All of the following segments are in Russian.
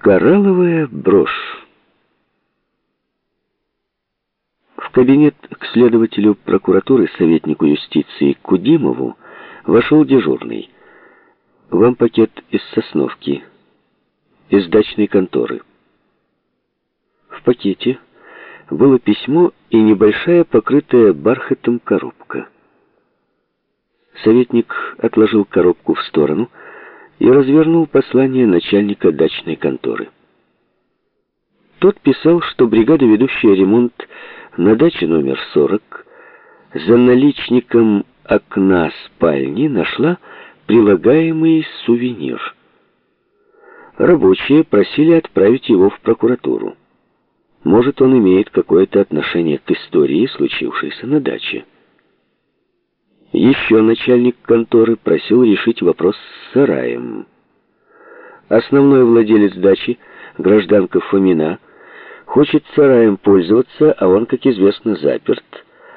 Коралловая брошь. В кабинет к следователю прокуратуры, советнику юстиции Кудимову, вошел дежурный. «Вам пакет из Сосновки, из дачной конторы». В пакете было письмо и небольшая покрытая бархатом коробка. Советник отложил коробку в сторону и развернул послание начальника дачной конторы. Тот писал, что бригада, ведущая ремонт на даче номер 40, за наличником окна спальни нашла прилагаемый сувенир. Рабочие просили отправить его в прокуратуру. Может, он имеет какое-то отношение к истории, случившейся на даче. Еще начальник конторы просил решить вопрос с сараем. Основной владелец дачи, гражданка Фомина, хочет сараем пользоваться, а он, как известно, заперт,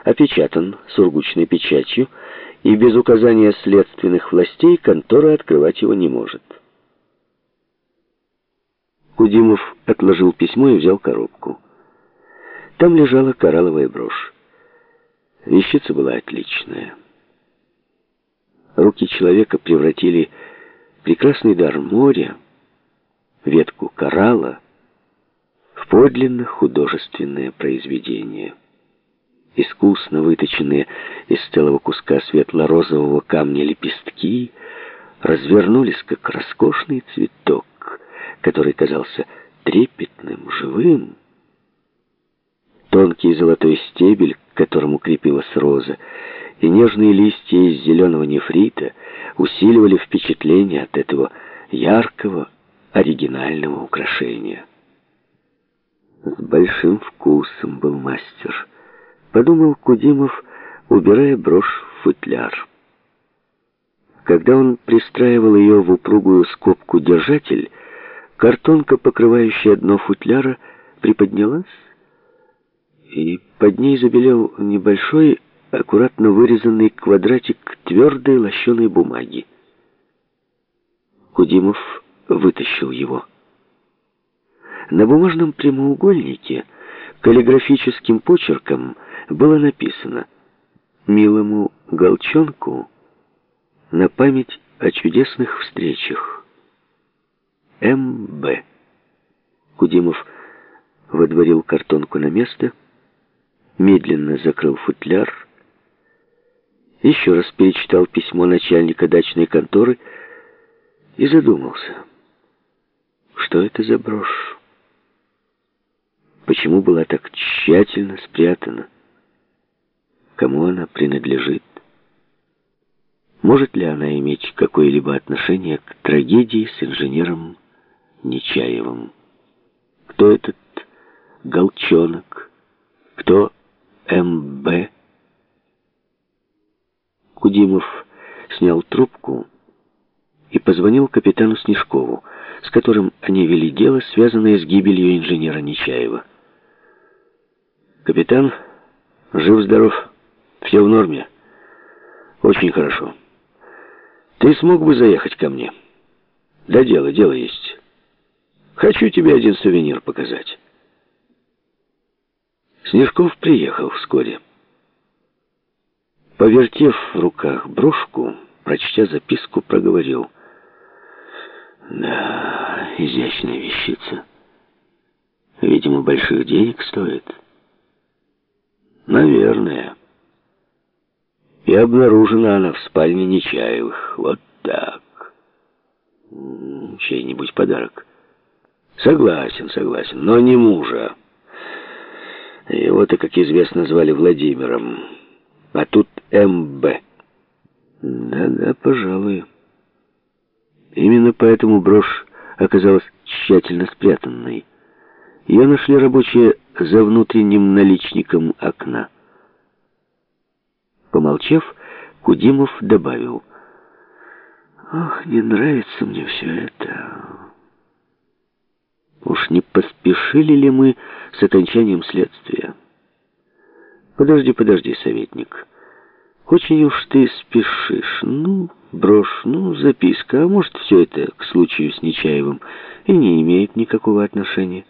опечатан сургучной печатью, и без указания следственных властей контора открывать его не может. Кудимов отложил письмо и взял коробку. Там лежала коралловая брошь. Вещица была отличная. Руки человека превратили прекрасный дар моря, ветку коралла, в подлинно художественное произведение. Искусно выточенные из целого куска светло-розового камня лепестки развернулись, как роскошный цветок, который казался трепетным, живым. Тонкий золотой стебель, к которому крепилась роза, и нежные листья из зеленого нефрита усиливали впечатление от этого яркого, оригинального украшения. С большим вкусом был мастер, подумал Кудимов, убирая брошь в футляр. Когда он пристраивал ее в упругую скобку-держатель, картонка, покрывающая дно футляра, приподнялась, и под ней забелел небольшой аккуратно вырезанный квадратик твердой лощеной бумаги. Кудимов вытащил его. На бумажном прямоугольнике каллиграфическим почерком было написано «Милому Голчонку на память о чудесных встречах. М.Б.» Кудимов водворил картонку на место, медленно закрыл футляр еще раз перечитал письмо начальника дачной конторы и задумался. Что это за брошь? Почему была так тщательно спрятана? Кому она принадлежит? Может ли она иметь какое-либо отношение к трагедии с инженером Нечаевым? Кто этот Голчонок? Кто М.Б.? Кудимов снял трубку и позвонил капитану Снежкову, с которым они вели дело, связанное с гибелью инженера Нечаева. «Капитан, жив-здоров, все в норме. Очень хорошо. Ты смог бы заехать ко мне? Да дело, дело есть. Хочу тебе один сувенир показать». Снежков приехал вскоре. Повертев в руках брошку, прочтя записку, проговорил. Да, изящная вещица. Видимо, больших денег стоит. Наверное. И обнаружена она в спальне Нечаевых. Вот так. Чей-нибудь подарок. Согласен, согласен, но не мужа. Его-то, как известно, звали Владимиром. А тут МБ. Да-да, пожалуй. Именно поэтому брошь оказалась тщательно спрятанной. Ее нашли рабочие за внутренним наличником окна. Помолчав, Кудимов добавил. «Ох, не нравится мне все это. Уж не поспешили ли мы с окончанием следствия?» «Подожди, подожди, советник». Очень уж ты спешишь. Ну, Брошь, ну, записка, а может, все это к случаю с Нечаевым и не имеет никакого отношения.